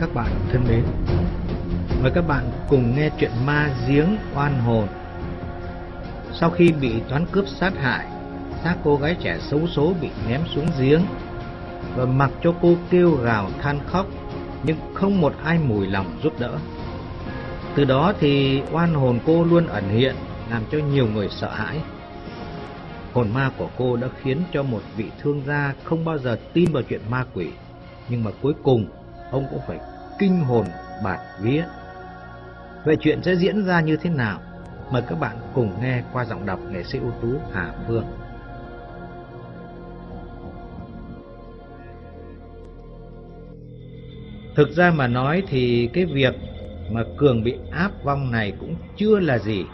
các bạn thân mến. Mời các bạn cùng nghe chuyện ma giếng oan hồn. Sau khi bị toán cướp sát hại, xác cô gái trẻ xấu số bị ném xuống giếng Và mặc cho cô kêu gào than khóc, Nhưng không một ai mùi lòng giúp đỡ. Từ đó thì oan hồn cô luôn ẩn hiện, Làm cho nhiều người sợ hãi. Hồn ma của cô đã khiến cho một vị thương gia không bao giờ tin vào chuyện ma quỷ, Nhưng mà cuối cùng ông cũng phải kinh hồn bạt vía. Vậy chuyện sẽ diễn ra như thế nào? Mời các bạn cùng nghe qua giọng đọc nghệ sĩ ưu tú Hà Phương. Thực ra mà nói thì cái việc mà Cường bị áp vong này cũng chưa là gì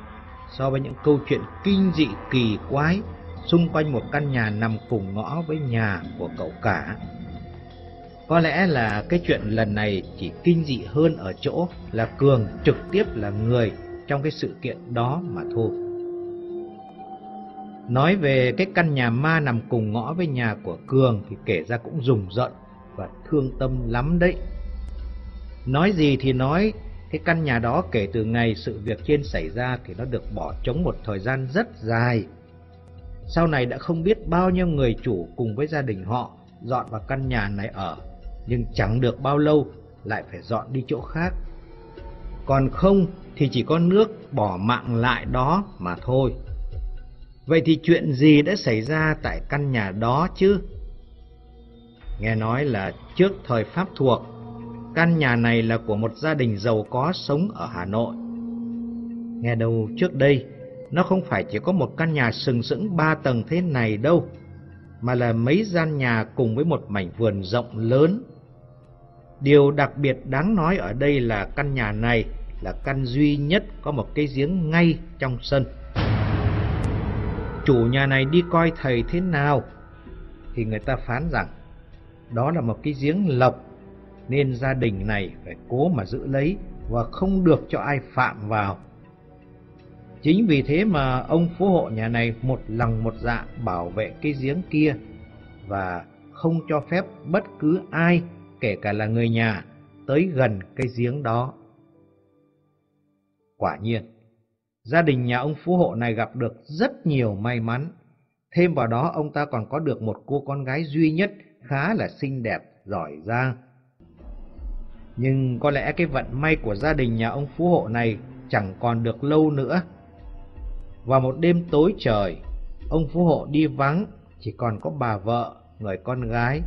so với những câu chuyện kinh dị, kỳ quái, xung quanh một căn nhà nằm cùng ngõ với nhà của cậu cả. Có lẽ là cái chuyện lần này chỉ kinh dị hơn ở chỗ là Cường trực tiếp là người trong cái sự kiện đó mà thôi. Nói về cái căn nhà ma nằm cùng ngõ với nhà của Cường thì kể ra cũng rùng rợn và thương tâm lắm đấy. Nói gì thì nói, cái căn nhà đó kể từ ngày sự việc trên xảy ra thì nó được bỏ trống một thời gian rất dài. Sau này đã không biết bao nhiêu người chủ cùng với gia đình họ dọn vào căn nhà này ở nhưng chẳng được bao lâu lại phải dọn đi chỗ khác. Còn không thì chỉ có nước bỏ mạng lại đó mà thôi. Vậy thì chuyện gì đã xảy ra tại căn nhà đó chứ? Nghe nói là trước thời Pháp thuộc, căn nhà này là của một gia đình giàu có sống ở Hà Nội. Nghe đâu trước đây, nó không phải chỉ có một căn nhà sừng sững ba tầng thế này đâu, mà là mấy gian nhà cùng với một mảnh vườn rộng lớn Điều đặc biệt đáng nói ở đây là căn nhà này là căn duy nhất có một cái giếng ngay trong sân. Chủ nhà này đi coi thầy thế nào thì người ta phán rằng đó là một cái giếng lộc, nên gia đình này phải cố mà giữ lấy và không được cho ai phạm vào. Chính vì thế mà ông phú hộ nhà này một lòng một dạ bảo vệ cái giếng kia và không cho phép bất cứ ai kể cả là người nhà, tới gần cái giếng đó. Quả nhiên, gia đình nhà ông phú hộ này gặp được rất nhiều may mắn. Thêm vào đó ông ta còn có được một cô con gái duy nhất khá là xinh đẹp, giỏi giang. Nhưng có lẽ cái vận may của gia đình nhà ông phú hộ này chẳng còn được lâu nữa. Vào một đêm tối trời, ông phú hộ đi vắng, chỉ còn có bà vợ, người con gái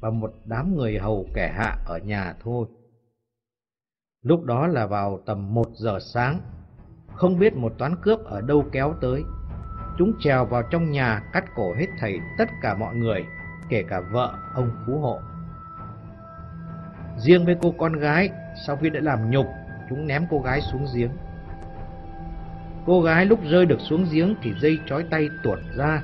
và một đám người hầu kẻ hạ ở nhà thôi. Lúc đó là vào tầm một giờ sáng, không biết một toán cướp ở đâu kéo tới. Chúng trèo vào trong nhà cắt cổ hết thảy tất cả mọi người, kể cả vợ ông Phú Hộ. Riêng với cô con gái, sau khi đã làm nhục, chúng ném cô gái xuống giếng. Cô gái lúc rơi được xuống giếng thì dây trói tay tuột ra.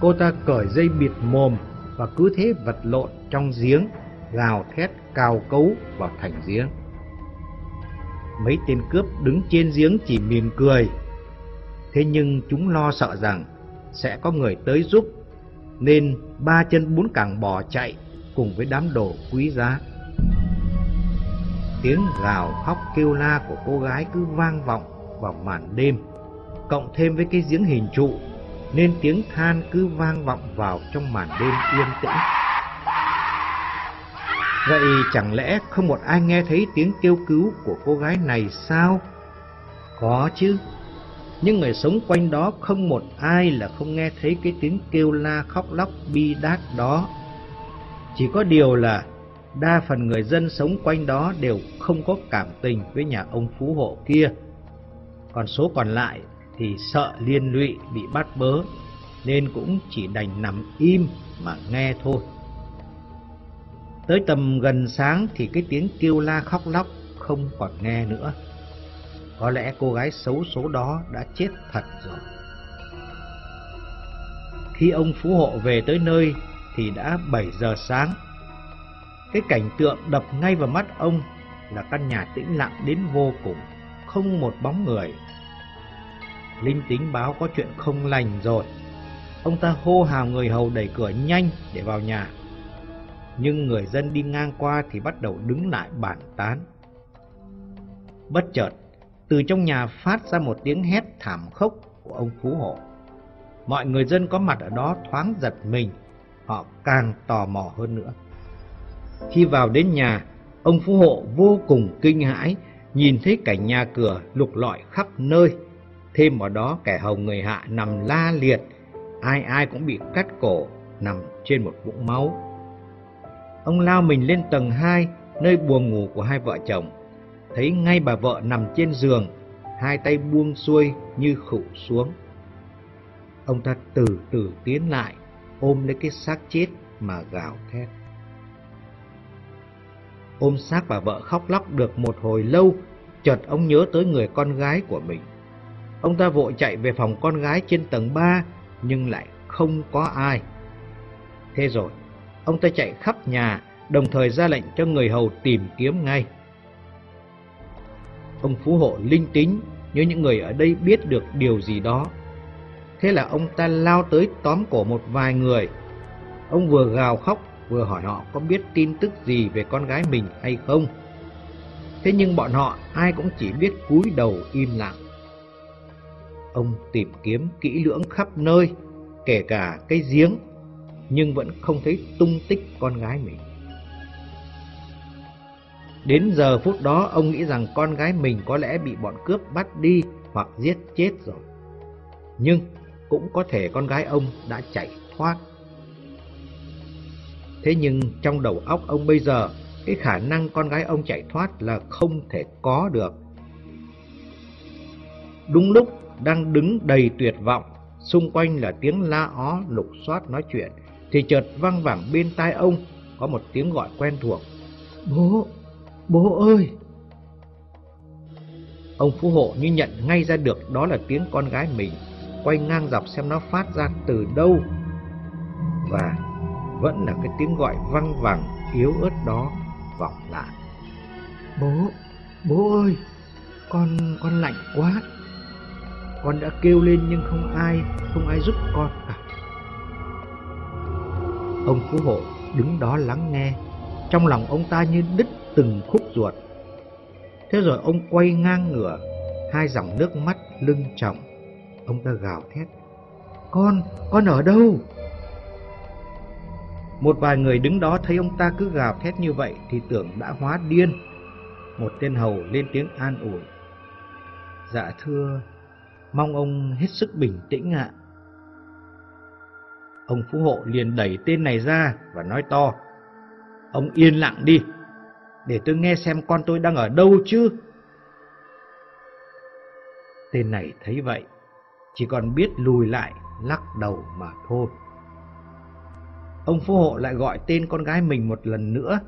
Cô ta cởi dây bịt mồm và cứ thế vật lộn trong giếng, gào thét cao cấu vào thành giếng. Mấy tên cướp đứng trên giếng chỉ mỉm cười. Thế nhưng chúng lo sợ rằng sẽ có người tới giúp, nên ba chân bốn cẳng bò chạy cùng với đám đồ quý giá. Tiếng gào khóc kêu la của cô gái cứ vang vọng vào màn đêm, cộng thêm với cái giếng hình trụ nên tiếng than cứ vang vọng vào trong màn đêm yên tĩnh. Vậy chẳng lẽ không một ai nghe thấy tiếng kêu cứu của cô gái này sao? Có chứ. Những người sống quanh đó không một ai là không nghe thấy cái tiếng kêu la khóc lóc bi đát đó. Chỉ có điều là đa phần người dân sống quanh đó đều không có cảm tình với nhà ông phú hộ kia. Còn số còn lại thì sợ liên lụy bị bắt bớ nên cũng chỉ đành nằm im mà nghe thôi. Tới tầm gần sáng thì cái tiếng kêu la khóc lóc không còn nghe nữa. Có lẽ cô gái xấu số đó đã chết thật rồi. Khi ông Phú Hộ về tới nơi thì đã 7 giờ sáng. Cái cảnh tượng đập ngay vào mắt ông là căn nhà tĩnh lặng đến vô cùng, không một bóng người Linh tính báo có chuyện không lành rồi. Ông ta hô hào người hầu đẩy cửa nhanh để vào nhà. nhưng người dân đi ngang qua thì bắt đầu đứng lại bàn tán. Bất chợt, từ trong nhà phát ra một tiếng hét thảm khốc của ông Phú Hộ. Mọi người dân có mặt ở đó thoáng giật mình, họ càng tò mò hơn nữa. Khi vào đến nhà, ông Phú Hộ vô cùng kinh hãi, nhìn thấy cảnh nhà cửa lục lọi khắp nơi. Thêm vào đó kẻ hầu người hạ nằm la liệt, ai ai cũng bị cắt cổ, nằm trên một vũng máu. Ông lao mình lên tầng 2, nơi buồng ngủ của hai vợ chồng. Thấy ngay bà vợ nằm trên giường, hai tay buông xuôi như khụ xuống. Ông ta từ từ tiến lại, ôm lấy cái xác chết mà gào thét. Ôm xác bà vợ khóc lóc được một hồi lâu, chợt ông nhớ tới người con gái của mình. Ông ta vội chạy về phòng con gái trên tầng 3, nhưng lại không có ai. Thế rồi, ông ta chạy khắp nhà, đồng thời ra lệnh cho người hầu tìm kiếm ngay. Ông Phú Hộ linh tính như những người ở đây biết được điều gì đó. Thế là ông ta lao tới tóm cổ một vài người. Ông vừa gào khóc vừa hỏi họ có biết tin tức gì về con gái mình hay không. Thế nhưng bọn họ ai cũng chỉ biết cúi đầu im lặng. Ông tìm kiếm kỹ lưỡng khắp nơi, kể cả cái giếng, nhưng vẫn không thấy tung tích con gái mình. Đến giờ phút đó ông nghĩ rằng con gái mình có lẽ bị bọn cướp bắt đi hoặc giết chết rồi. Nhưng cũng có thể con gái ông đã chạy thoát. Thế nhưng trong đầu óc ông bây giờ, cái khả năng con gái ông chạy thoát là không thể có được. Đúng lúc đang đứng đầy tuyệt vọng, xung quanh là tiếng la ó lục soát nói chuyện, thì chợt văng vẳng bên tai ông có một tiếng gọi quen thuộc. Bố, bố ơi! Ông Phú Hộ như nhận ngay ra được đó là tiếng con gái mình, quay ngang dọc xem nó phát ra từ đâu. Và vẫn là cái tiếng gọi văng vẳng yếu ớt đó vọng lại. Bố, bố ơi, con, con lạnh quá. Con đã kêu lên nhưng không ai, không ai giúp con cả. Ông Phú Hộ đứng đó lắng nghe, trong lòng ông ta như đứt từng khúc ruột. Thế rồi ông quay ngang ngửa, hai dòng nước mắt lưng trọng. Ông ta gào thét, con, con ở đâu? Một vài người đứng đó thấy ông ta cứ gào thét như vậy thì tưởng đã hóa điên. Một tên hầu lên tiếng an ủi. Dạ thưa, mong ông hết sức bình tĩnh ạ. Ông Phú Hộ liền đẩy tên này ra và nói to. Ông yên lặng đi, để tôi nghe xem con tôi đang ở đâu chứ. Tên này thấy vậy, chỉ còn biết lùi lại, lắc đầu mà thôi. Ông phú hộ lại gọi tên con gái mình một lần nữa.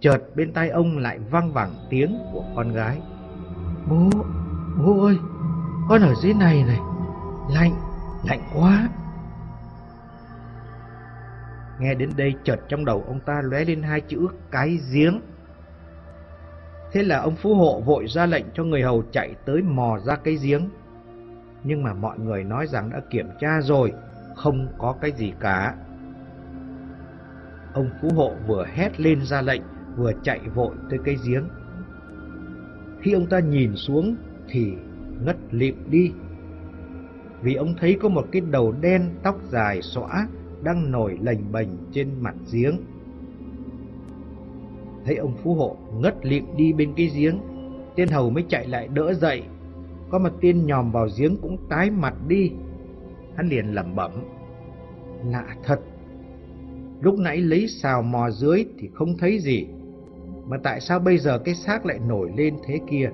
Chợt bên tai ông lại vang vẳng tiếng của con gái. Bố, bố ơi, con ở dưới này này, lạnh, lạnh quá. Nghe đến đây chợt trong đầu ông ta lóe lên hai chữ cái giếng. Thế là ông phú hộ vội ra lệnh cho người hầu chạy tới mò ra cái giếng. Nhưng mà mọi người nói rằng đã kiểm tra rồi, không có cái gì cả. Ông Phú Hộ vừa hét lên ra lệnh, vừa chạy vội tới cái giếng. Khi ông ta nhìn xuống thì ngất lịm đi. Vì ông thấy có một cái đầu đen tóc dài xõa đang nổi lềnh bềnh trên mặt giếng. Thấy ông Phú Hộ ngất lịm đi bên cái giếng, tên hầu mới chạy lại đỡ dậy. Có một tên nhòm vào giếng cũng tái mặt đi. Hắn liền lẩm bẩm. Lạ thật, Lúc nãy lấy xào mò dưới thì không thấy gì Mà tại sao bây giờ cái xác lại nổi lên thế kia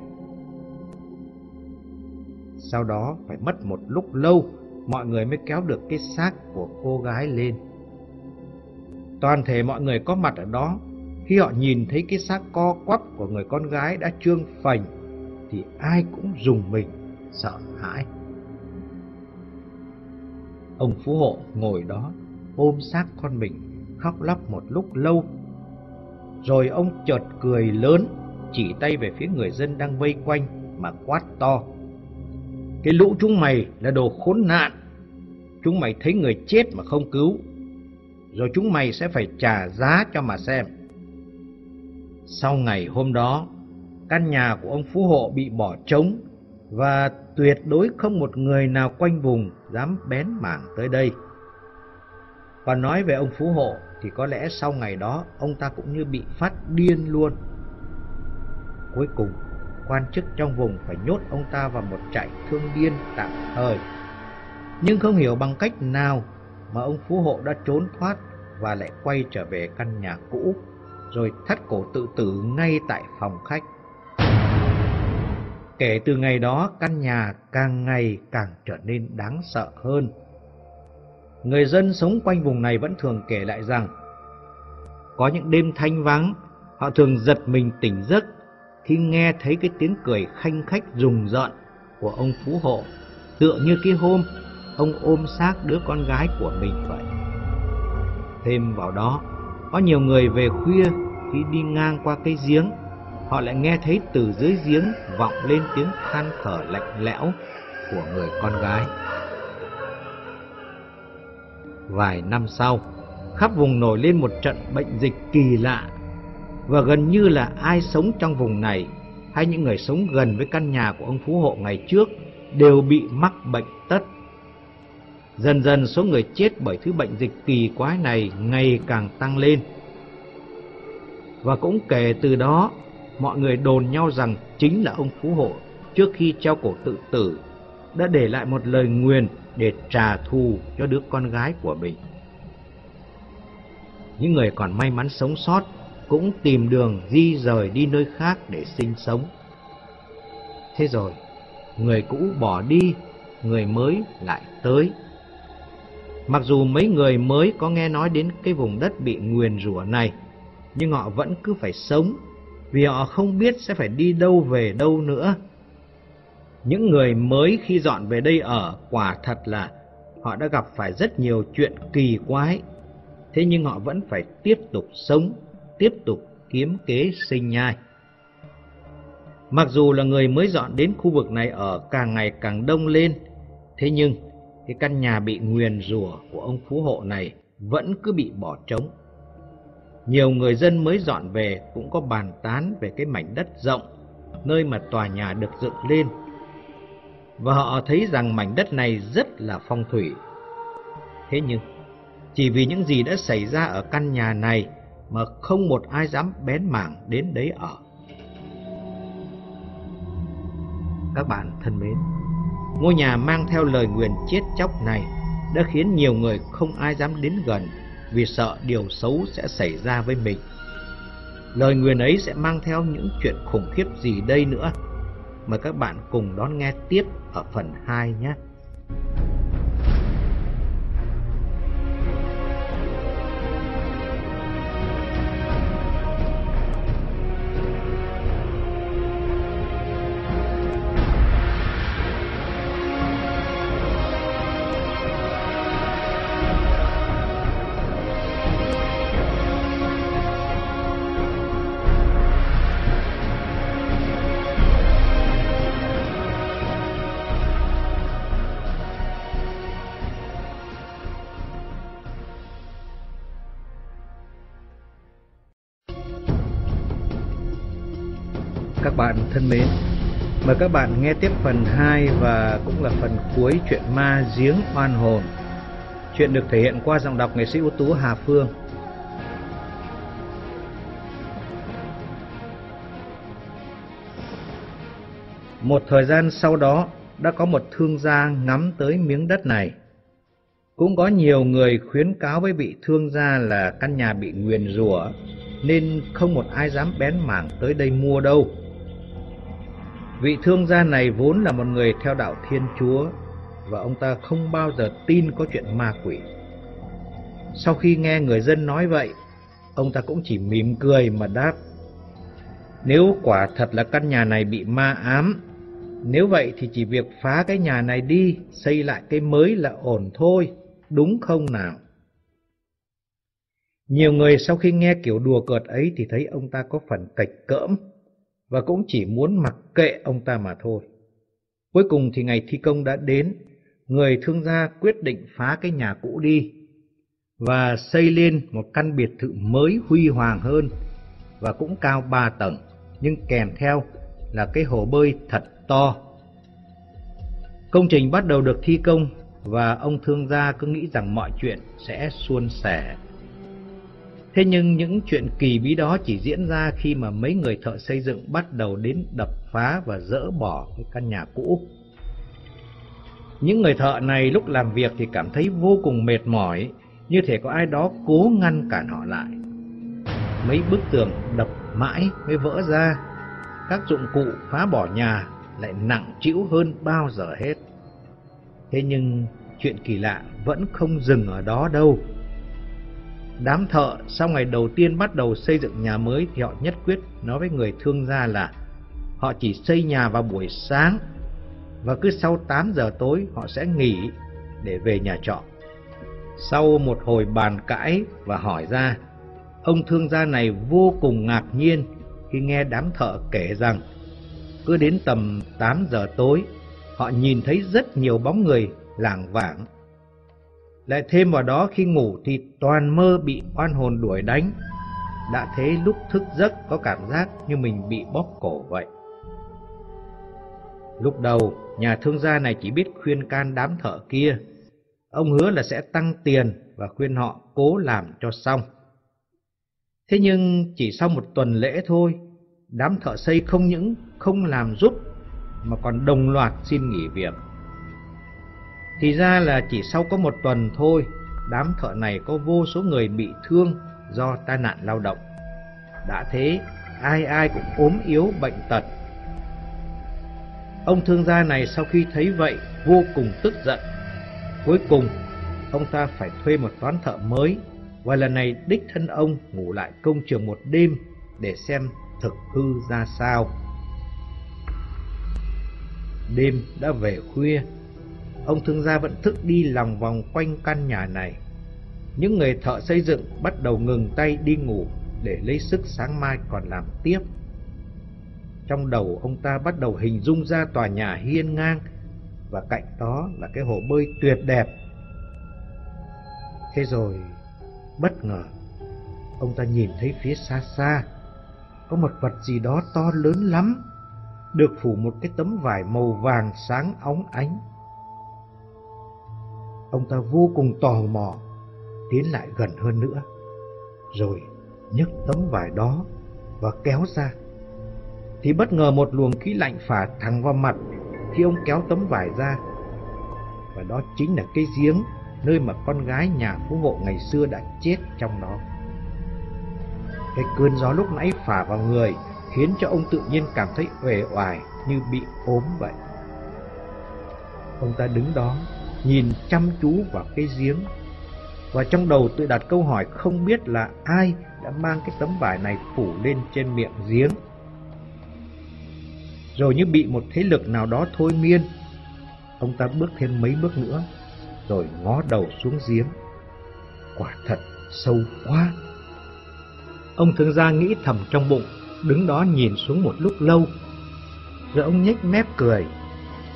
sau đó phải mất một lúc lâu Mọi người mới kéo được cái xác của cô gái lên Toàn thể mọi người có mặt ở đó Khi họ nhìn thấy cái xác co quắp của người con gái đã trương phành Thì ai cũng dùng mình, sợ hãi Ông Phú Hộ ngồi đó ôm xác con mình khóc lóc một lúc lâu. Rồi ông chợt cười lớn, chỉ tay về phía người dân đang vây quanh mà quát to. Cái lũ chúng mày là đồ khốn nạn. Chúng mày thấy người chết mà không cứu. rồi chúng mày sẽ phải trả giá cho mà xem. Sau ngày hôm đó, căn nhà của ông Phú Hộ bị bỏ trống và tuyệt đối không một người nào quanh vùng dám bén mảng tới đây. Và nói về ông Phú Hộ thì có lẽ sau ngày đó ông ta cũng như bị phát điên luôn. Cuối cùng, quan chức trong vùng phải nhốt ông ta vào một trại thương điên tạm thời. Nhưng không hiểu bằng cách nào mà ông Phú Hộ đã trốn thoát và lại quay trở về căn nhà cũ, rồi thắt cổ tự tử ngay tại phòng khách. Kể từ ngày đó, căn nhà càng ngày càng trở nên đáng sợ hơn. Người dân sống quanh vùng này vẫn thường kể lại rằng, có những đêm thanh vắng, họ thường giật mình tỉnh giấc khi nghe thấy cái tiếng cười khanh khách rùng rợn của ông Phú Hộ, tựa như cái hôm ông ôm xác đứa con gái của mình vậy. Thêm vào đó, có nhiều người về khuya khi đi ngang qua cái giếng, họ lại nghe thấy từ dưới giếng vọng lên tiếng than thở lạnh lẽo của người con gái. Vài năm sau, khắp vùng nổi lên một trận bệnh dịch kỳ lạ và gần như là ai sống trong vùng này hay những người sống gần với căn nhà của ông Phú Hộ ngày trước đều bị mắc bệnh tất. Dần dần số người chết bởi thứ bệnh dịch kỳ quái này ngày càng tăng lên. Và cũng kể từ đó, mọi người đồn nhau rằng chính là ông Phú Hộ trước khi treo cổ tự tử đã để lại một lời nguyền để trả thù cho đứa con gái của mình. Những người còn may mắn sống sót cũng tìm đường di rời đi nơi khác để sinh sống. Thế rồi, người cũ bỏ đi, người mới lại tới. Mặc dù mấy người mới có nghe nói đến cái vùng đất bị nguyền rủa này, nhưng họ vẫn cứ phải sống, vì họ không biết sẽ phải đi đâu về đâu nữa. Những người mới khi dọn về đây ở quả thật là họ đã gặp phải rất nhiều chuyện kỳ quái, thế nhưng họ vẫn phải tiếp tục sống tiếp tục kiếm kế sinh nhai. Mặc dù là người mới dọn đến khu vực này ở càng ngày càng đông lên, thế nhưng cái căn nhà bị nguyền rủa của ông phú hộ này vẫn cứ bị bỏ trống. Nhiều người dân mới dọn về cũng có bàn tán về cái mảnh đất rộng nơi mà tòa nhà được dựng lên. Và họ thấy rằng mảnh đất này rất là phong thủy. Thế nhưng, chỉ vì những gì đã xảy ra ở căn nhà này mà không một ai dám bén mảng đến đấy ở. Các bạn thân mến, ngôi nhà mang theo lời nguyền chết chóc này đã khiến nhiều người không ai dám đến gần vì sợ điều xấu sẽ xảy ra với mình. Lời nguyền ấy sẽ mang theo những chuyện khủng khiếp gì đây nữa? Mời các bạn cùng đón nghe tiếp ở phần 2 nhé. Thân mến, mời các bạn nghe tiếp phần 2 và cũng là phần cuối chuyện ma giếng oan hồn. Chuyện được thể hiện qua giọng đọc nghệ sĩ ưu tú Hà Phương. Một thời gian sau đó, đã có một thương gia ngắm tới miếng đất này. Cũng có nhiều người khuyến cáo với vị thương gia là căn nhà bị nguyền rủa nên không một ai dám bén mảng tới đây mua đâu. Vị thương gia này vốn là một người theo đạo Thiên Chúa và ông ta không bao giờ tin có chuyện ma quỷ. Sau khi nghe người dân nói vậy, ông ta cũng chỉ mỉm cười mà đáp. Nếu quả thật là căn nhà này bị ma ám, nếu vậy thì chỉ việc phá cái nhà này đi, xây lại cái mới là ổn thôi, đúng không nào? Nhiều người sau khi nghe kiểu đùa cợt ấy thì thấy ông ta có phần cạch cỡm và cũng chỉ muốn mặc kệ ông ta mà thôi. Cuối cùng thì ngày thi công đã đến, người thương gia quyết định phá cái nhà cũ đi. và xây lên một căn biệt thự mới huy hoàng hơn và cũng cao ba tầng, nhưng kèm theo là cái hồ bơi thật to. Công trình bắt đầu được thi công và ông thương gia cứ nghĩ rằng mọi chuyện sẽ suôn sẻ. Thế nhưng những chuyện kỳ bí đó chỉ diễn ra khi mà mấy người thợ xây dựng bắt đầu đến đập phá và dỡ bỏ cái căn nhà cũ. Những người thợ này lúc làm việc thì cảm thấy vô cùng mệt mỏi, như thể có ai đó cố ngăn cản họ lại. Mấy bức tường đập mãi mới vỡ ra, các dụng cụ phá bỏ nhà lại nặng trĩu hơn bao giờ hết. Thế nhưng chuyện kỳ lạ vẫn không dừng ở đó đâu. Đám thợ sau ngày đầu tiên bắt đầu xây dựng nhà mới thì họ nhất quyết nói với người thương gia là họ chỉ xây nhà vào buổi sáng và cứ sau 8 giờ tối họ sẽ nghỉ để về nhà trọ. Sau một hồi bàn cãi và hỏi ra, ông thương gia này vô cùng ngạc nhiên khi nghe đám thợ kể rằng cứ đến tầm 8 giờ tối họ nhìn thấy rất nhiều bóng người lảng vảng. Lại thêm vào đó khi ngủ thì toàn mơ bị oan hồn đuổi đánh. Đã thế lúc thức giấc có cảm giác như mình bị bóp cổ vậy. Lúc đầu, nhà thương gia này chỉ biết khuyên can đám thợ kia. Ông hứa là sẽ tăng tiền và khuyên họ cố làm cho xong. Thế nhưng chỉ sau một tuần lễ thôi, đám thợ xây không những không làm giúp mà còn đồng loạt xin nghỉ việc. Thì ra là chỉ sau có một tuần thôi, đám thợ này có vô số người bị thương do tai nạn lao động. Đã thế, ai ai cũng ốm yếu bệnh tật. Ông thương gia này sau khi thấy vậy vô cùng tức giận. Cuối cùng, ông ta phải thuê một toán thợ mới và lần này đích thân ông ngủ lại công trường một đêm để xem thực hư ra sao. Đêm đã về khuya, ông thương gia vẫn thức đi lòng vòng quanh căn nhà này. Những người thợ xây dựng bắt đầu ngừng tay đi ngủ để lấy sức sáng mai còn làm tiếp. Trong đầu ông ta bắt đầu hình dung ra tòa nhà hiên ngang và cạnh đó là cái hồ bơi tuyệt đẹp. Thế rồi, bất ngờ, ông ta nhìn thấy phía xa xa có một vật gì đó to lớn lắm, được phủ một cái tấm vải màu vàng sáng óng ánh. Ông ta vô cùng tò mò, tiến lại gần hơn nữa, rồi nhấc tấm vải đó và kéo ra. Thì bất ngờ một luồng khí lạnh phả thẳng vào mặt khi ông kéo tấm vải ra. Và đó chính là cái giếng nơi mà con gái nhà phú hộ ngày xưa đã chết trong đó. Cái cơn gió lúc nãy phả vào người khiến cho ông tự nhiên cảm thấy uể oải như bị ốm vậy. Ông ta đứng đó, nhìn chăm chú vào cái giếng và trong đầu tự đặt câu hỏi không biết là ai đã mang cái tấm vải này phủ lên trên miệng giếng. Rồi như bị một thế lực nào đó thôi miên, ông ta bước thêm mấy bước nữa, rồi ngó đầu xuống giếng. Quả thật sâu quá. Ông thương gia nghĩ thầm trong bụng, đứng đó nhìn xuống một lúc lâu. Rồi ông nhếch mép cười.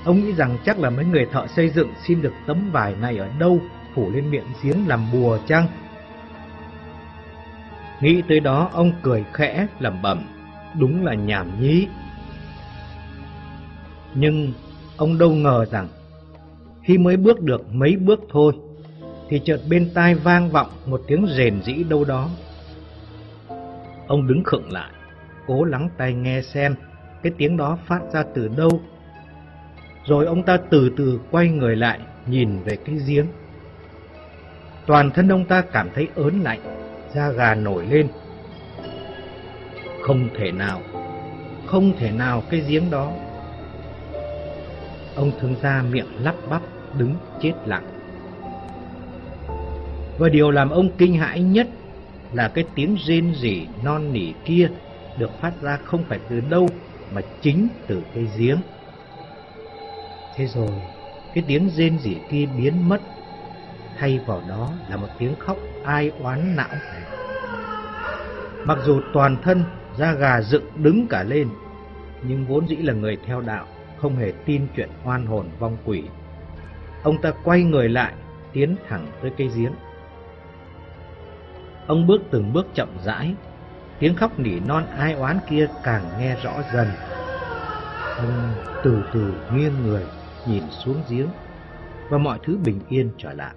Ông nghĩ rằng chắc là mấy người thợ xây dựng xin được tấm vải này ở đâu phủ lên miệng giếng làm bùa chăng? Nghĩ tới đó ông cười khẽ lẩm bẩm, đúng là nhảm nhí. Nhưng ông đâu ngờ rằng khi mới bước được mấy bước thôi thì chợt bên tai vang vọng một tiếng rền rĩ đâu đó. Ông đứng khựng lại, cố lắng tai nghe xem cái tiếng đó phát ra từ đâu. Rồi ông ta từ từ quay người lại, nhìn về cái giếng. Toàn thân ông ta cảm thấy ớn lạnh, da gà nổi lên. Không thể nào, không thể nào cái giếng đó. Ông thương gia miệng lắp bắp, đứng chết lặng. Và điều làm ông kinh hãi nhất là cái tiếng rên rỉ non nỉ kia được phát ra không phải từ đâu mà chính từ cái giếng. Thế rồi, cái tiếng rên rỉ kia biến mất, thay vào đó là một tiếng khóc ai oán não. Mặc dù toàn thân da gà dựng đứng cả lên, nhưng vốn dĩ là người theo đạo, không hề tin chuyện oan hồn vong quỷ. Ông ta quay người lại, tiến thẳng tới cây giếng. Ông bước từng bước chậm rãi, tiếng khóc nỉ non ai oán kia càng nghe rõ dần. Ông từ từ nghiêng người, nhìn xuống giếng, và mọi thứ bình yên trở lại.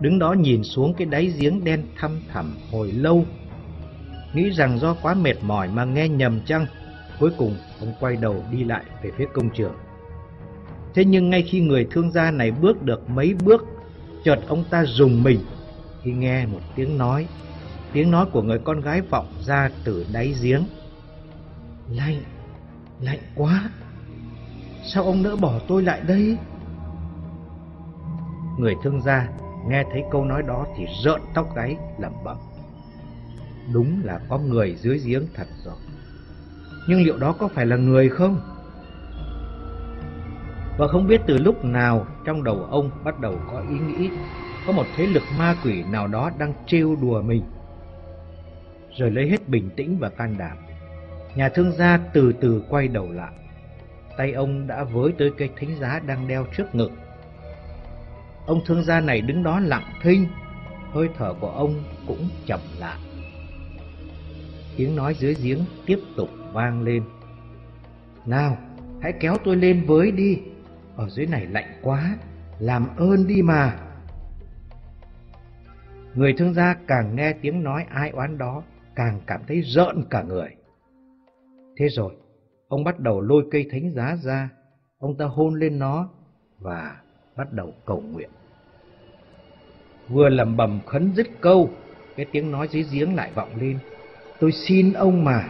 Đứng đó nhìn xuống cái đáy giếng đen thăm thẳm hồi lâu, nghĩ rằng do quá mệt mỏi mà nghe nhầm chăng. Cuối cùng, ông quay đầu đi lại về phía công trường. Thế nhưng ngay khi người thương gia này bước được mấy bước, chợt ông ta dùng mình khi nghe một tiếng nói, tiếng nói của người con gái vọng ra từ đáy giếng. Lạnh, lạnh quá, sao ông nỡ bỏ tôi lại đây? Người thương gia nghe thấy câu nói đó thì rợn tóc gáy lẩm bẩm. Đúng là có người dưới giếng thật rồi. Nhưng liệu đó có phải là người không? Và không biết từ lúc nào trong đầu ông bắt đầu có ý nghĩ có một thế lực ma quỷ nào đó đang trêu đùa mình. Rồi lấy hết bình tĩnh và can đảm, nhà thương gia từ từ quay đầu lại. Tay ông đã với tới cây thánh giá đang đeo trước ngực. Ông thương gia này đứng đó lặng thinh, hơi thở của ông cũng chậm lại. Tiếng nói dưới giếng tiếp tục vang lên. Nào, hãy kéo tôi lên với đi, ở dưới này lạnh quá, làm ơn đi mà. Người thương gia càng nghe tiếng nói ai oán đó, càng cảm thấy rợn cả người. Thế rồi, ông bắt đầu lôi cây thánh giá ra, ông ta hôn lên nó và bắt đầu cầu nguyện. Vừa lẩm bẩm khấn dứt câu, cái tiếng nói dưới giếng lại vọng lên. Tôi xin ông mà,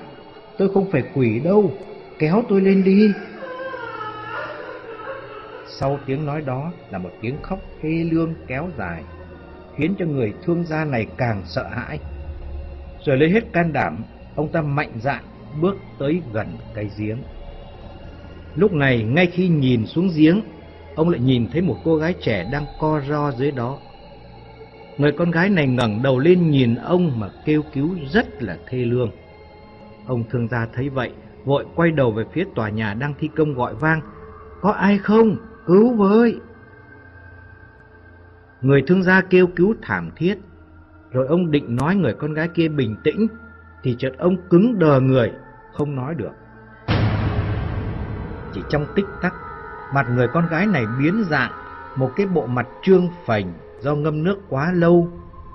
tôi không phải quỷ đâu, kéo tôi lên đi. Sau tiếng nói đó là một tiếng khóc thê lương kéo dài, khiến cho người thương gia này càng sợ hãi. Rồi lấy hết can đảm, ông ta mạnh dạn bước tới gần cái giếng. Lúc này, ngay khi nhìn xuống giếng, ông lại nhìn thấy một cô gái trẻ đang co ro dưới đó. Người con gái này ngẩng đầu lên nhìn ông mà kêu cứu rất là thê lương. Ông thương gia thấy vậy, vội quay đầu về phía tòa nhà đang thi công gọi vang. Có ai không? Cứu với! Người thương gia kêu cứu thảm thiết. Rồi ông định nói người con gái kia bình tĩnh, thì chợt ông cứng đờ người, không nói được. Chỉ trong tích tắc, mặt người con gái này biến dạng, một cái bộ mặt trương phành do ngâm nước quá lâu,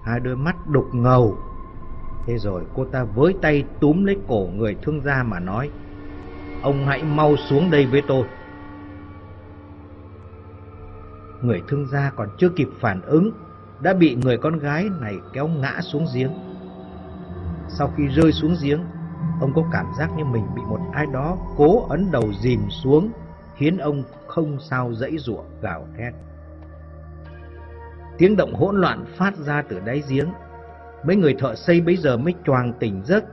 hai đôi mắt đục ngầu. Thế rồi cô ta với tay túm lấy cổ người thương gia mà nói, Ông hãy mau xuống đây với tôi. Người thương gia còn chưa kịp phản ứng, đã bị người con gái này kéo ngã xuống giếng. Sau khi rơi xuống giếng, ông có cảm giác như mình bị một ai đó cố ấn đầu dìm xuống, khiến ông không sao dãy ruộng gào thét. Tiếng động hỗn loạn phát ra từ đáy giếng. Mấy người thợ xây bấy giờ mới choàng tỉnh giấc.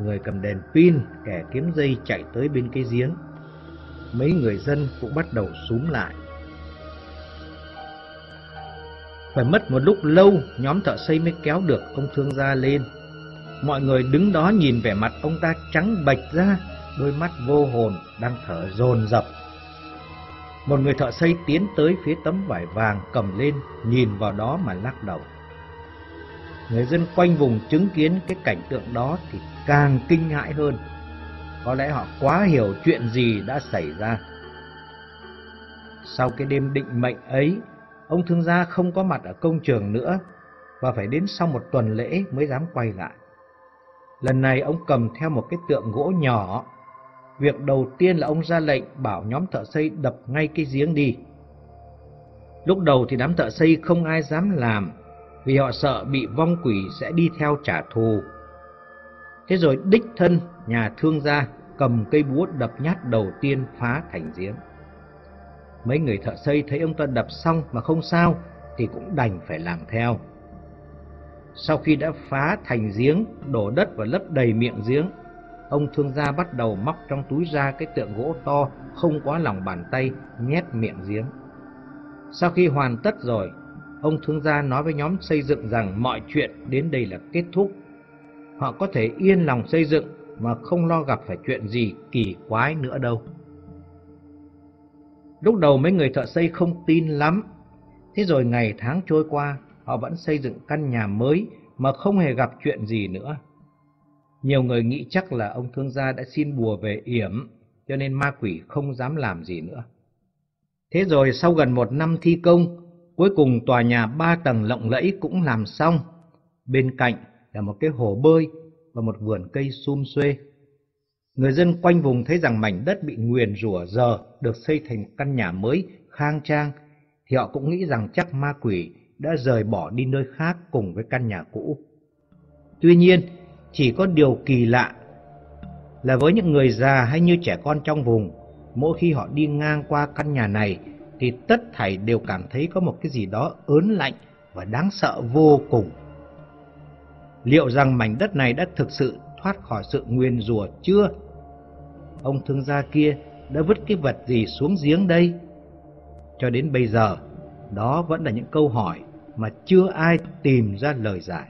Người cầm đèn pin, kẻ kiếm dây chạy tới bên cái giếng. Mấy người dân cũng bắt đầu súm lại. Phải mất một lúc lâu, nhóm thợ xây mới kéo được ông thương gia lên. Mọi người đứng đó nhìn vẻ mặt ông ta trắng bệch ra, đôi mắt vô hồn đang thở dồn dập một người thợ xây tiến tới phía tấm vải vàng cầm lên, nhìn vào đó mà lắc đầu. Người dân quanh vùng chứng kiến cái cảnh tượng đó thì càng kinh hãi hơn. Có lẽ họ quá hiểu chuyện gì đã xảy ra. Sau cái đêm định mệnh ấy, ông thương gia không có mặt ở công trường nữa và phải đến sau một tuần lễ mới dám quay lại. Lần này ông cầm theo một cái tượng gỗ nhỏ Việc đầu tiên là ông ra lệnh bảo nhóm thợ xây đập ngay cái giếng đi. Lúc đầu thì đám thợ xây không ai dám làm, vì họ sợ bị vong quỷ sẽ đi theo trả thù. Thế rồi đích thân nhà thương gia cầm cây búa đập nhát đầu tiên phá thành giếng. Mấy người thợ xây thấy ông ta đập xong mà không sao thì cũng đành phải làm theo. Sau khi đã phá thành giếng, đổ đất và lấp đầy miệng giếng, Ông thương gia bắt đầu móc trong túi ra cái tượng gỗ to không quá lòng bàn tay nhét miệng giếng. Sau khi hoàn tất rồi, ông thương gia nói với nhóm xây dựng rằng mọi chuyện đến đây là kết thúc. Họ có thể yên lòng xây dựng mà không lo gặp phải chuyện gì kỳ quái nữa đâu. Lúc đầu mấy người thợ xây không tin lắm. Thế rồi ngày tháng trôi qua, họ vẫn xây dựng căn nhà mới mà không hề gặp chuyện gì nữa. Nhiều người nghĩ chắc là ông thương gia đã xin bùa về yểm, cho nên ma quỷ không dám làm gì nữa. Thế rồi sau gần một năm thi công, cuối cùng tòa nhà ba tầng lộng lẫy cũng làm xong. Bên cạnh là một cái hồ bơi và một vườn cây sum xuê. Người dân quanh vùng thấy rằng mảnh đất bị nguyền rủa giờ được xây thành một căn nhà mới khang trang, thì họ cũng nghĩ rằng chắc ma quỷ đã rời bỏ đi nơi khác cùng với căn nhà cũ. Tuy nhiên, chỉ có điều kỳ lạ là với những người già hay như trẻ con trong vùng, mỗi khi họ đi ngang qua căn nhà này thì tất thảy đều cảm thấy có một cái gì đó ớn lạnh và đáng sợ vô cùng. Liệu rằng mảnh đất này đã thực sự thoát khỏi sự nguyên rùa chưa? Ông thương gia kia đã vứt cái vật gì xuống giếng đây? Cho đến bây giờ, đó vẫn là những câu hỏi mà chưa ai tìm ra lời giải.